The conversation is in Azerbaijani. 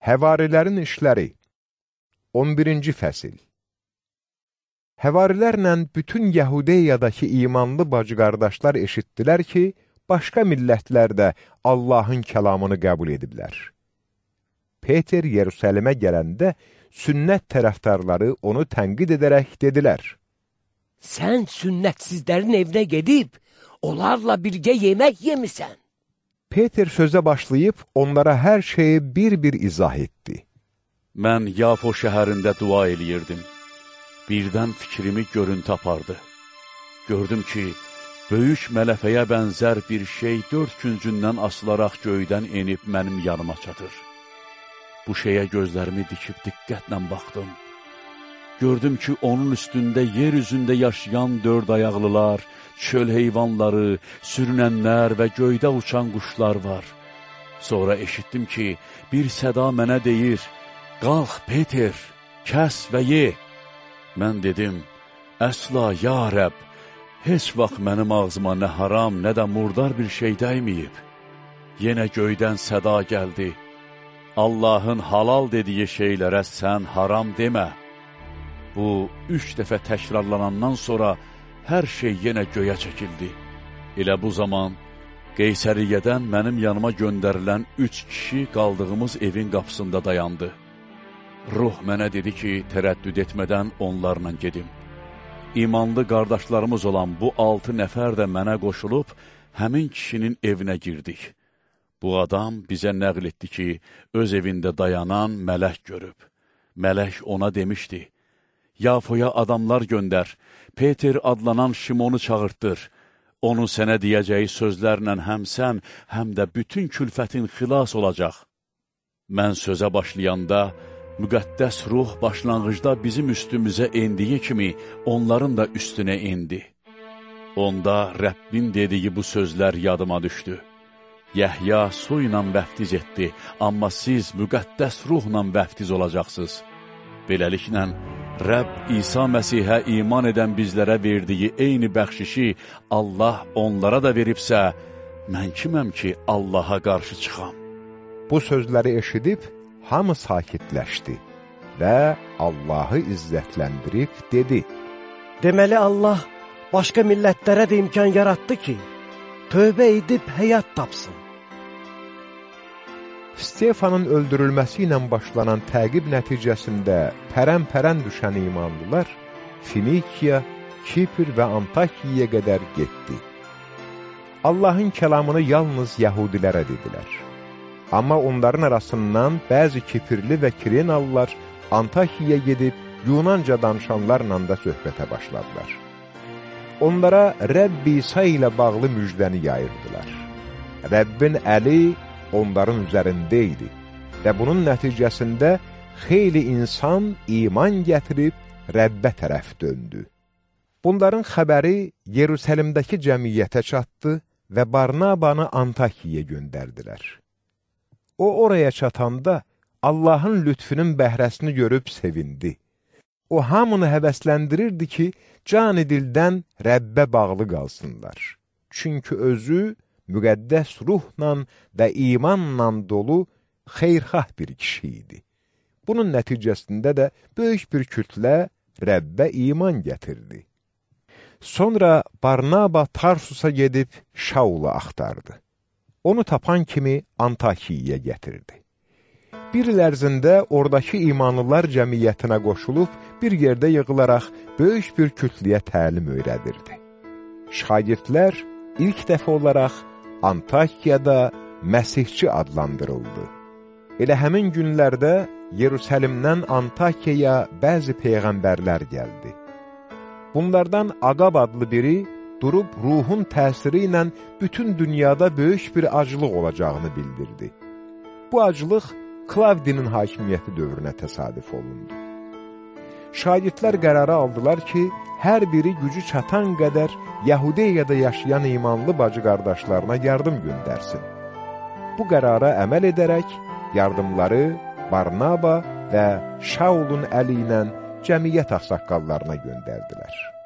Həvarilərin işləri 11-ci fəsil Həvarilərlə bütün Yəhudiyadakı imanlı bacı-qardaşlar eşitdilər ki, başqa millətlər də Allahın kəlamını qəbul ediblər. Peter Yerusəlimə gələndə sünnət tərəfdarları onu tənqid edərək dedilər. Sən sünnətsizlərin evinə gedib, onlarla birgə yemək yemisən. Peter sözə başlayıb onlara hər şeyi bir-bir izah etdi. Mən Yafo şəhərində dua eləyirdim. Birdən fikrimi görüntü apardı. Gördüm ki, böyük mələfəyə bənzər bir şey dörd küncündən asılaraq göydən enib mənim yanıma çatır. Bu şeyə gözlərimi dikib diqqətlə baxdım. Gördüm ki, onun üstündə yer üzündə yaşayan dörd ayaqlılar, çöl heyvanları, sürünənlər və göydə uçan quşlar var. Sonra eşitdim ki, bir səda mənə deyir, Qalx, Peter, kəs və ye. Mən dedim, əsla, ya Rəb, heç vaxt mənim ağzıma nə haram, nə də murdar bir şey dəyməyib. Yenə göydən səda gəldi. Allahın halal dediyi şeylərə sən haram demə. Bu, üç dəfə təkrarlanandan sonra hər şey yenə göyə çəkildi. Elə bu zaman Qeysəriyyədən mənim yanıma göndərilən üç kişi qaldığımız evin qapısında dayandı. Ruh mənə dedi ki, tərəddüd etmədən onlarla gedim. İmanlı qardaşlarımız olan bu altı nəfər də mənə qoşulub, həmin kişinin evinə girdik. Bu adam bizə nəql etdi ki, öz evində dayanan mələk görüb. Mələk ona demişdi, Yafoya adamlar göndər, Peter adlanan Şimonu çağırtdır. Onun sənə deyəcəyi sözlərlə həm sən, həm də bütün külfətin xilas olacaq. Mən sözə başlayanda, müqəddəs ruh başlanğıcda bizim üstümüzə endiyi kimi, onların da üstünə indi. Onda Rəbbin dediyi bu sözlər yadıma düşdü. Yəhya su ilə vəftiz etdi, amma siz müqəddəs ruhla vəftiz olacaqsınız. Beləliklə, Rəbb İsa Məsihə iman edən bizlərə verdiyi eyni bəxşişi Allah onlara da veribsə, mən kiməm ki, Allaha qarşı çıxam? Bu sözləri eşidib, hamı sakitləşdi və Allahı izzətləndirib dedi. Deməli, Allah başqa millətlərə də imkan yaratdı ki, tövbə edib həyat tapsın. Stefanın öldürülməsi ilə başlanan təqib nəticəsində pərən-pərən düşən imanlılar Finikiya, Kipr və Antakiyaya qədər getdi. Allahın kəlamını yalnız yəhudilərə dedilər. Amma onların arasından bəzi Kipirli və Kirenalılar Antakiyaya gedib Yunanca danışanlarla da söhbətə başladılar. Onlara Rəbbi İsa ilə bağlı müjdəni yayırdılar. Rəbbin əli onların üzərində idi və bunun nəticəsində xeyli insan iman gətirib Rəbbə tərəf döndü. Bunların xəbəri Yerusəlimdəki cəmiyyətə çatdı və Barnabanı Antakiyaya göndərdilər. O, oraya çatanda Allahın lütfünün bəhrəsini görüb sevindi. O, hamını həvəsləndirirdi ki, can dildən Rəbbə bağlı qalsınlar. Çünki özü müqəddəs ruhla və imanla dolu xeyrxah bir kişi idi. Bunun nəticəsində də böyük bir kütlə Rəbbə iman gətirdi. Sonra Barnaba Tarsusa gedib Şaulu axtardı. Onu tapan kimi Antakiyaya gətirdi. Bir il ərzində oradakı imanlılar cəmiyyətinə qoşulub, bir yerdə yığılaraq böyük bir kütləyə təlim öyrədirdi. Şagirdlər ilk dəfə olaraq Antakiyada Məsihçi adlandırıldı. Elə həmin günlərdə Yerusəlimdən Antakiyaya bəzi peyğəmbərlər gəldi. Bunlardan Aqab adlı biri durub ruhun təsiri ilə bütün dünyada böyük bir aclıq olacağını bildirdi. Bu aclıq Klavdinin hakimiyyəti dövrünə təsadüf olundu. Şagirdlər qərarı aldılar ki, hər biri gücü çatan qədər Yəhudiyada yaşayan imanlı bacı qardaşlarına yardım göndərsin. Bu qərara əməl edərək yardımları Barnaba və Şaulun əli ilə cəmiyyət axsaqqallarına göndərdilər.